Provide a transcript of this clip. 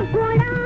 घोड़ा